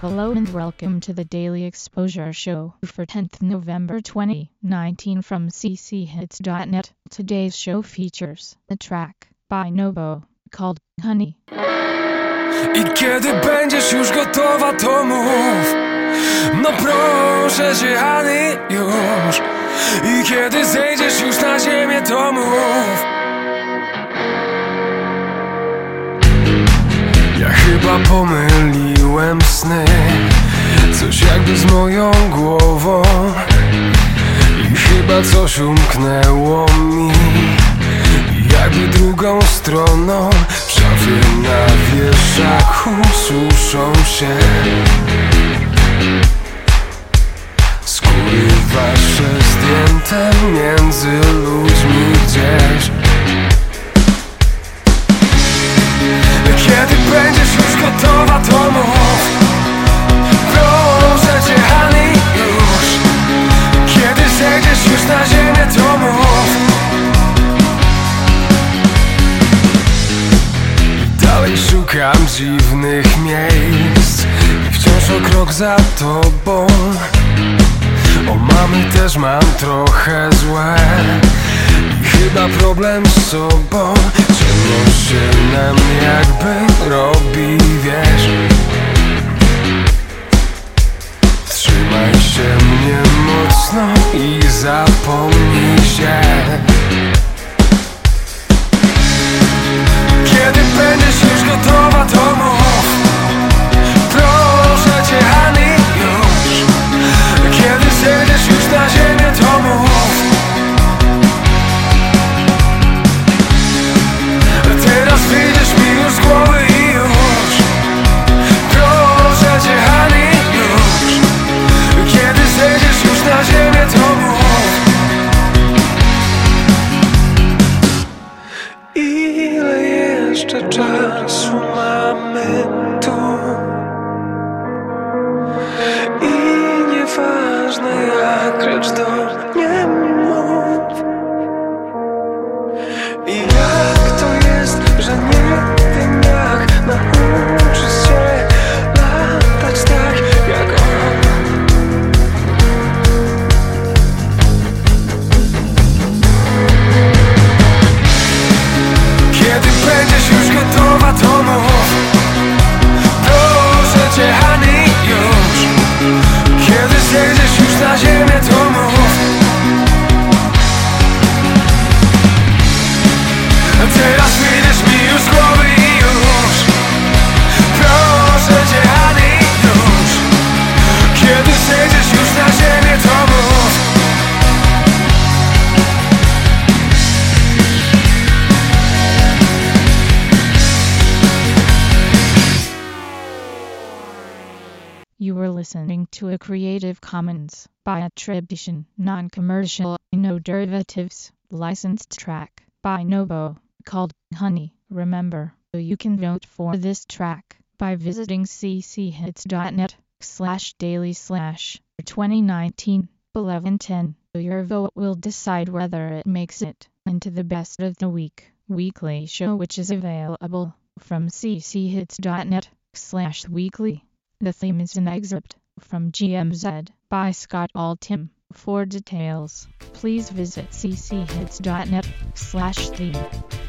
Hello and welcome to the Daily Exposure Show for 10th November 2019 from cchits.net. Today's show features a track by Nobo called Honey. I kiedy będziesz już gotowa, to mów No proszę cię, Honey, już I kiedy zejdziesz już na ziemię, to mów Ja chyba z moją głową I chyba coś umknęło mi. Jakby drugą stroną W szafie na wieszaku suszą się. Skóry wasze zdjęte między ludźmi gdzieś dziwnych miejsc. I wciąż o krok za tobą. O mamy też mam trochę złe. I chyba problem z sobą. Ciemno się nam jakby robi, wiesz. Trzymaj się mnie mocno i zapomnij się jeszcze czasu my tu? You were listening to a Creative Commons by attribution, non-commercial, no derivatives, licensed track by Nobo called Honey. Remember, you can vote for this track by visiting cchits.net slash daily slash 2019 1110. Your vote will decide whether it makes it into the best of the week weekly show which is available from cchits.net slash weekly. The theme is an excerpt from GMZ by Scott Altham. For details, please visit cchits.net slash theme.